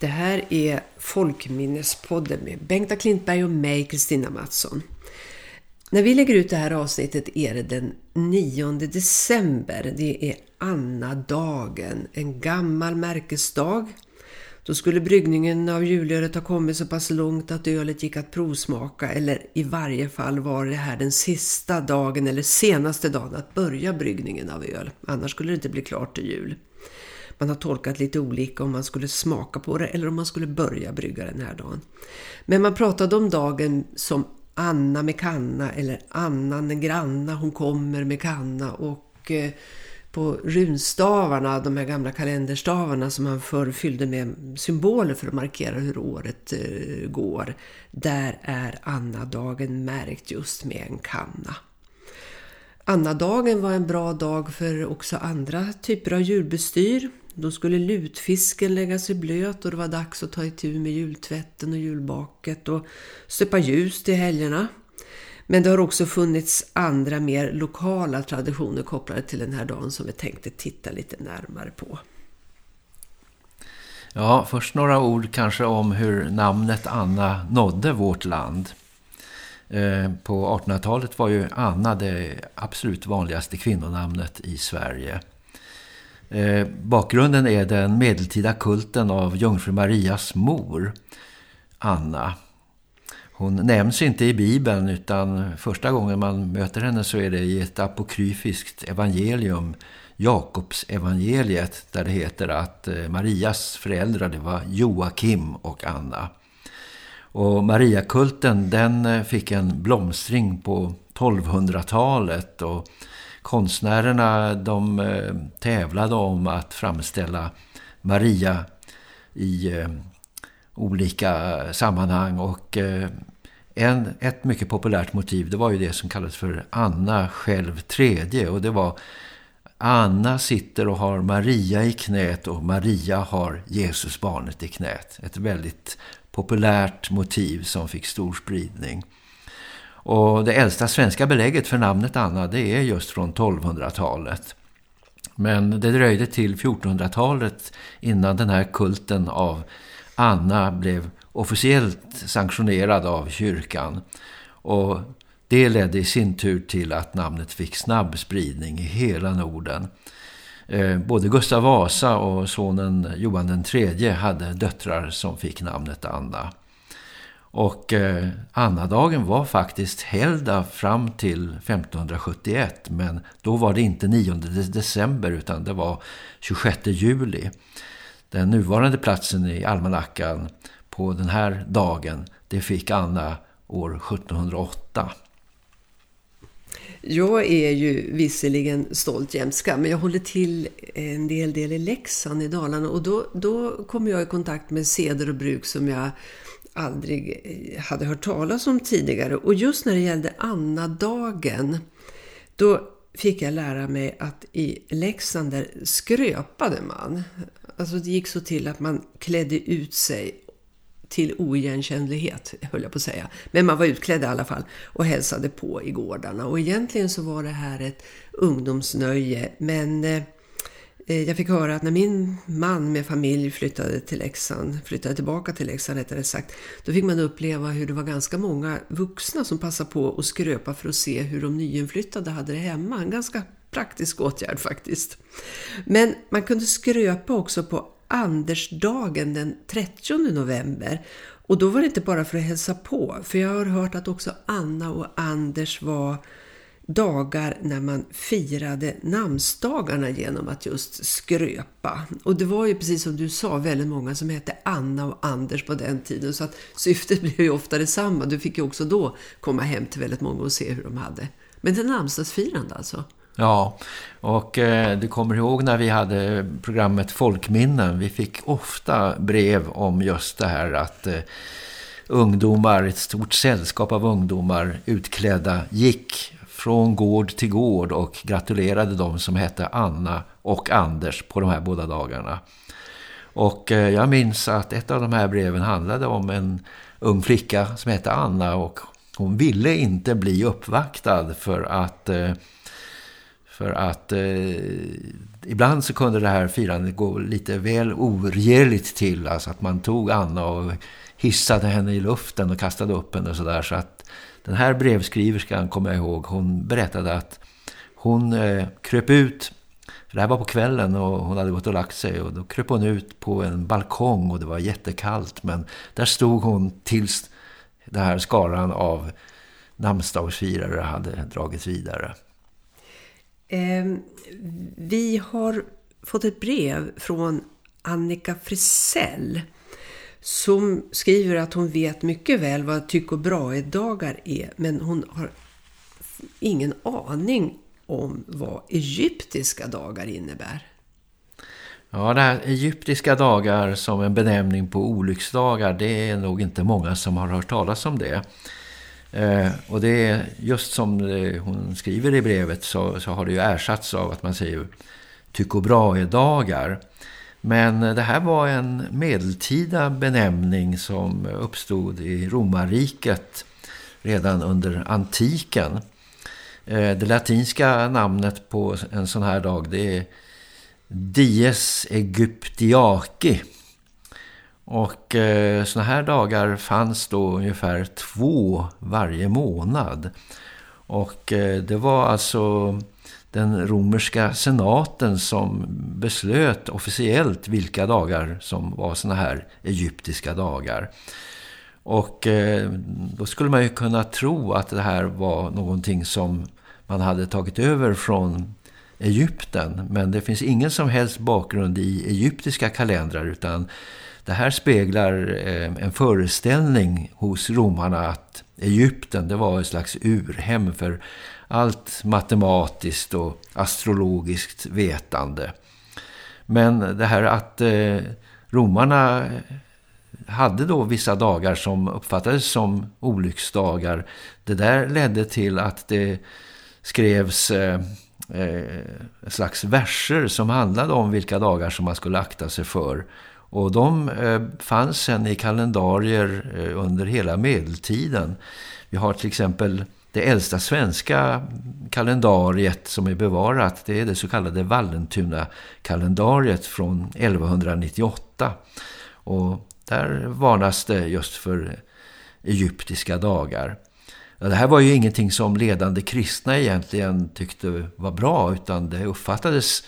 Det här är Folkminnespodden med Bengta Klintberg och mig, Kristina Mattsson. När vi lägger ut det här avsnittet är det den 9 december. Det är Anna-dagen, en gammal märkesdag. Då skulle bryggningen av julölet ha kommit så pass långt att ölet gick att provsmaka eller i varje fall var det här den sista dagen eller senaste dagen att börja bryggningen av öl. Annars skulle det inte bli klart till jul. Man har tolkat lite olika om man skulle smaka på det eller om man skulle börja brygga den här dagen. Men man pratade om dagen som Anna med kanna eller Anna den granna, hon kommer med kanna och eh, på runstavarna, de här gamla kalenderstavarna som man förr fyllde med symboler för att markera hur året eh, går. Där är Anna-dagen märkt just med en kanna. Anna-dagen var en bra dag för också andra typer av julbestyr. Då skulle lutfisken läggas i blöt och det var dags att ta itu med jultvätten och julbaket och stöpa ljus till helgerna. Men det har också funnits andra mer lokala traditioner kopplade till den här dagen som vi tänkte titta lite närmare på. Ja, först några ord kanske om hur namnet Anna nådde vårt land. Eh, på 1800-talet var ju Anna det absolut vanligaste kvinnonamnet i Sverige. Eh, bakgrunden är den medeltida kulten av Jungfru Marias mor, Anna. Hon nämns inte i Bibeln utan första gången man möter henne så är det i ett apokryfiskt evangelium, Jakobs evangeliet, där det heter att eh, Marias föräldrar det var Joakim och Anna. Och Mariakulten den eh, fick en blomstring på 1200-talet och konstnärerna de eh, tävlade om att framställa Maria i eh, olika sammanhang och eh, en, ett mycket populärt motiv det var ju det som kallades för Anna själv tredje och det var Anna sitter och har Maria i knät och Maria har Jesus barnet i knät. Ett väldigt populärt motiv som fick stor spridning. Och det äldsta svenska belägget för namnet Anna det är just från 1200-talet. Men det dröjde till 1400-talet innan den här kulten av Anna blev officiellt sanktionerad av kyrkan. Och det ledde i sin tur till att namnet fick snabb spridning i hela Norden. Eh, både Gustav Vasa och sonen Johan III hade döttrar som fick namnet Anna. Och eh, Annadagen var faktiskt helgdag fram till 1571 men då var det inte 9 december utan det var 26 juli. Den nuvarande platsen i almanackan på den här dagen det fick Anna år 1708. Jag är ju visserligen stolt jämska men jag håller till en del del i Leksand i Dalarna och då, då kommer jag i kontakt med seder och bruk som jag aldrig eh, hade hört talas om tidigare. Och just när det gällde Anna-dagen, då fick jag lära mig att i Leksand där skröpade man. Alltså det gick så till att man klädde ut sig till oigenkännlighet, höll jag på att säga. Men man var utklädd i alla fall och hälsade på i gårdarna. Och egentligen så var det här ett ungdomsnöje. Men Eh, Eh, jag fick höra att när min man med familj flyttade till Leksand, flyttade tillbaka till Leksand rättare sagt, då fick man uppleva hur det var ganska många vuxna som passade på att skröpa för att se hur de nyinflyttade hade det hemma. En ganska praktisk åtgärd faktiskt. Men man kunde skröpa också på Andersdagen den 30 november och då var det inte bara för att hälsa på, för jag har hört att också Anna och Anders var dagar när man firade namnsdagarna genom att just skröpa. Och det var ju precis som du sa väldigt många som hette Anna och Anders på den tiden så att syftet blev ju ofta detsamma. Du fick ju också då komma hem till väldigt många och se hur de hade. Men det är namnsdagsfirande alltså. Ja, och eh, du kommer ihåg när vi hade programmet Folkminnen. Vi fick ofta brev om just det här att eh, ungdomar, ett stort sällskap av ungdomar utklädda gick från gård till gård och gratulerade de som hette Anna och Anders på de här båda dagarna. Och eh, jag minns att ett av de här breven handlade om en ung flicka som hette Anna och hon ville inte bli uppvaktad för att eh, För att eh, ibland så kunde det här firandet gå lite väl oregerligt till. Alltså att man tog Anna och hissade henne i luften och kastade upp henne och sådär. Så att den här brevskriverskan, kommer jag ihåg, hon berättade att hon eh, kröp ut, för det här var på kvällen och hon hade gått och lagt sig. Och då kröp hon ut på en balkong och det var jättekallt. Men där stod hon tills den här skaran av namnsdagsfirare hade dragits vidare. Eh, vi har fått ett brev från Annika Frisell som skriver att hon vet mycket väl vad tyck och bra-dagar är men hon har ingen aning om vad egyptiska dagar innebär. Ja, det här egyptiska dagar som en benämning på olycksdagar, det är nog inte många som har hört talas om det. Eh, och det är just som eh, hon skriver i brevet så, så har det ju ersatts av att man säger tyck bra dagar. Men det här var en medeltida benämning som uppstod i romarriket redan under antiken. Eh, det latinska namnet på en sån här dag det är Dies Egyptiaki. Och eh, såna här dagar fanns då ungefär två varje månad. Och eh, det var alltså den romerska senaten som beslöt officiellt vilka dagar som var såna här egyptiska dagar. Och eh, då skulle man ju kunna tro att det här var någonting som man hade tagit över från Egypten. Men det finns ingen som helst bakgrund i egyptiska kalendrar utan det här speglar eh, en föreställning hos romarna att Egypten det var ett slags urhem för allt matematiskt och astrologiskt vetande. Men det här att eh, romarna hade då vissa dagar som uppfattades som olycksdagar. Det där ledde till att det skrevs eh, eh, slags verser som handlade om vilka dagar som man skulle akta sig för. Och de eh, fanns sen i kalendarier eh, under hela medeltiden. Vi har till exempel det äldsta svenska kalendariet som är bevarat. Det är det så kallade Vallentuna-kalendariet från 1198. Och där varnas det just för egyptiska dagar. Det här var ju ingenting som ledande kristna egentligen tyckte var bra utan det uppfattades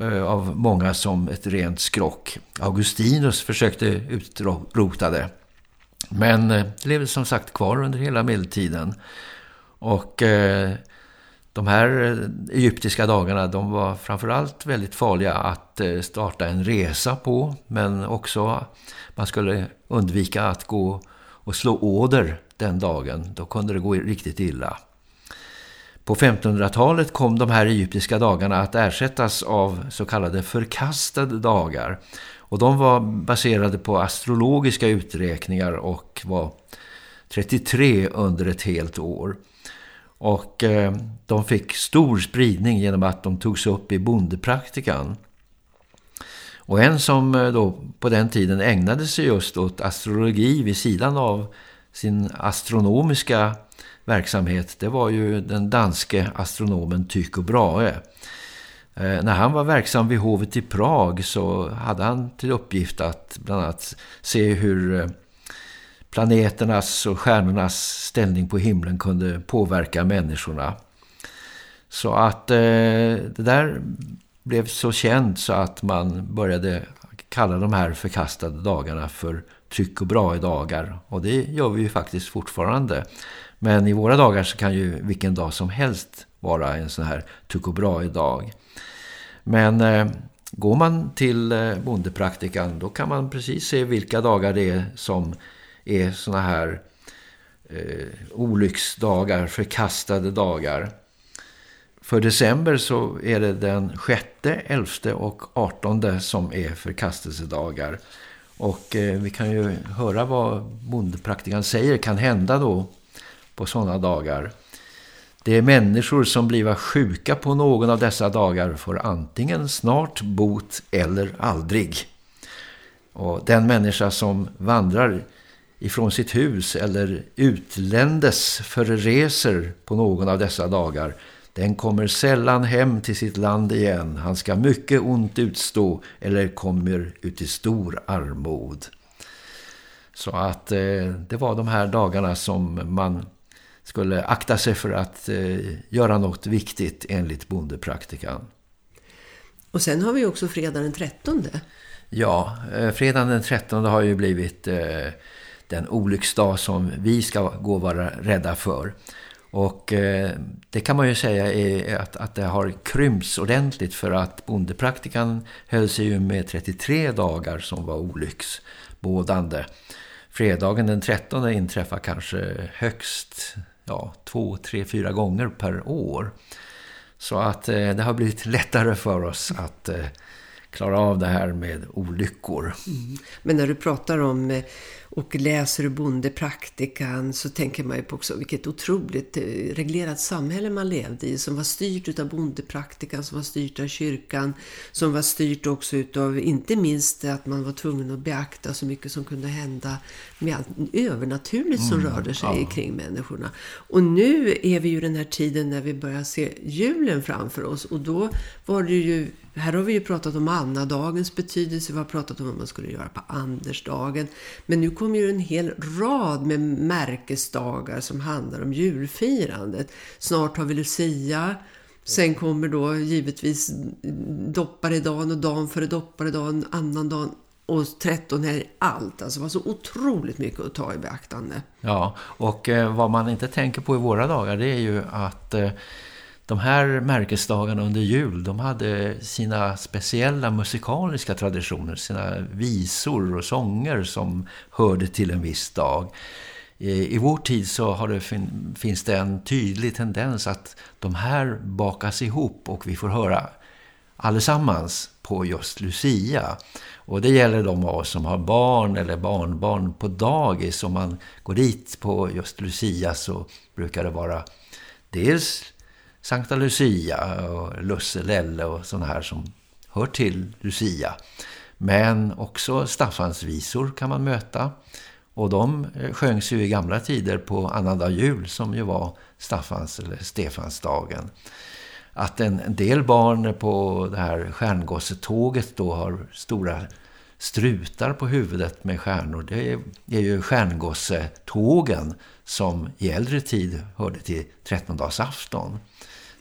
eh, av många som ett rent skrock. Augustinus försökte utrota det. Men eh, det levde som sagt kvar under hela medeltiden. Och eh, de här egyptiska dagarna de var framförallt väldigt farliga att eh, starta en resa på. Men också man skulle undvika att gå och slå åder den dagen. Då kunde det gå riktigt illa. På 1500-talet kom de här egyptiska dagarna att ersättas av så kallade förkastade dagar. Och de var baserade på astrologiska uträkningar och var 33 under ett helt år. Och eh, de fick stor spridning genom att de togs upp i bondepraktikan. Och en som eh, då på den tiden ägnade sig just åt astrologi vid sidan av sin astronomiska verksamhet det var ju den danske astronomen Tycho Brahe. Eh, när han var verksam vid hovet i Prag så hade han till uppgift att bland annat se hur eh, planeternas och stjärnornas ställning på himlen kunde påverka människorna. Så att eh, det där blev så känt så att man började kalla de här förkastade dagarna för tryck och bra i dagar. Och det gör vi ju faktiskt fortfarande. Men i våra dagar så kan ju vilken dag som helst vara en sån här tryck och bra i dag. Men eh, går man till eh, bondepraktikan då kan man precis se vilka dagar det är som är såna här eh, olycksdagar, förkastade dagar. För december så är det den 6, 11 och 18 som är förkastelsedagar. Och eh, vi kan ju höra vad bondepraktikan säger kan hända då på sådana dagar. Det är människor som blir sjuka på någon av dessa dagar får antingen snart bot eller aldrig. Och den människa som vandrar ifrån sitt hus eller utländes för reser på någon av dessa dagar Den kommer sällan hem till sitt land igen. Han ska mycket ont utstå eller kommer ut i stor armod. Så att eh, det var de här dagarna som man skulle akta sig för att eh, göra något viktigt enligt bondepraktikan. Och sen har vi också fredag den 13. Ja, eh, fredagen den 13 har ju blivit eh, den olycksdag som vi ska gå och vara rädda för. Och eh, det kan man ju säga är att, att det har krympts ordentligt för att bondepraktikan höll sig ju med 33 dagar som var olycksbådande. Fredagen den 13 inträffar kanske högst ja, två, tre, fyra gånger per år. Så att eh, det har blivit lättare för oss att eh, klara av det här med olyckor. Mm. Men när du pratar om eh, och läser bondepraktikan så tänker man ju på också vilket otroligt eh, reglerat samhälle man levde i som var styrt av bondepraktikan, som var styrt av kyrkan, som var styrt också utav inte minst att man var tvungen att beakta så mycket som kunde hända med allt övernaturligt som mm, rörde sig ja. kring människorna. Och nu är vi ju den här tiden när vi börjar se julen framför oss och då var det ju här har vi ju pratat om Anna-dagens betydelse, vi har pratat om vad man skulle göra på Andersdagen. Men nu kommer ju en hel rad med märkesdagar som handlar om julfirandet. Snart har vi Lucia, sen kommer då givetvis dopparedagen och dagen före dopparedagen, annan dagen och 13 är allt. Alltså det var så otroligt mycket att ta i beaktande. Ja, och eh, vad man inte tänker på i våra dagar det är ju att... Eh, de här märkesdagarna under jul, de hade sina speciella musikaliska traditioner, sina visor och sånger som hörde till en viss dag. I vår tid så har det, finns det en tydlig tendens att de här bakas ihop och vi får höra allesammans på just Lucia. Och det gäller de av oss som har barn eller barnbarn på dagis. Om man går dit på just Lucia så brukar det vara dels Sankta Lucia och Lusse Lelle och sådana här som hör till Lucia. Men också Staffansvisor kan man möta. Och de eh, sjöngs ju i gamla tider på annandag jul som ju var Staffans eller Stefansdagen. Att en, del barn på det här stjärngossetåget då har stora strutar på huvudet med stjärnor. Det är, ju stjärngossetågen som i äldre tid hörde till trettondagsafton.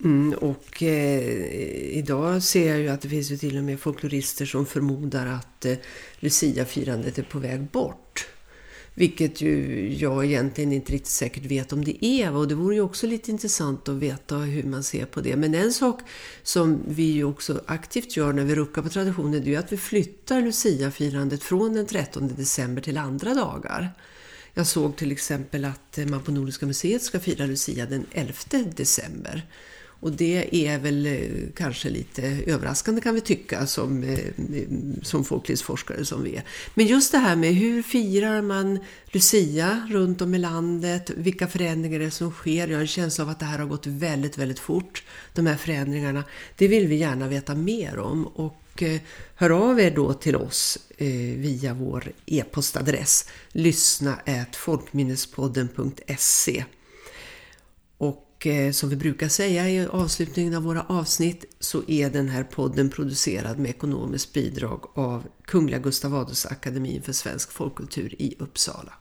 Mm, och eh, idag ser jag ju att det finns ju till och med folklorister som förmodar att eh, Lucia-firandet är på väg bort. Vilket ju jag egentligen inte riktigt säkert vet om det är. Och det vore ju också lite intressant att veta hur man ser på det. Men en sak som vi ju också aktivt gör när vi ruckar på traditionen det är att vi flyttar Lucia-firandet från den 13 december till andra dagar. Jag såg till exempel att man på Nordiska museet ska fira Lucia den 11 december. Och det är väl eh, kanske lite överraskande kan vi tycka som, eh, som folklivsforskare som vi är. Men just det här med hur firar man Lucia runt om i landet, vilka förändringar är det som sker. Jag har en känsla av att det här har gått väldigt, väldigt fort, de här förändringarna. Det vill vi gärna veta mer om och eh, hör av er då till oss via vår e-postadress lyssna folkminnespodden.se och eh, som vi brukar säga i avslutningen av våra avsnitt så är den här podden producerad med ekonomiskt bidrag av Kungliga Gustav Adolfs Akademin för svensk folkkultur i Uppsala.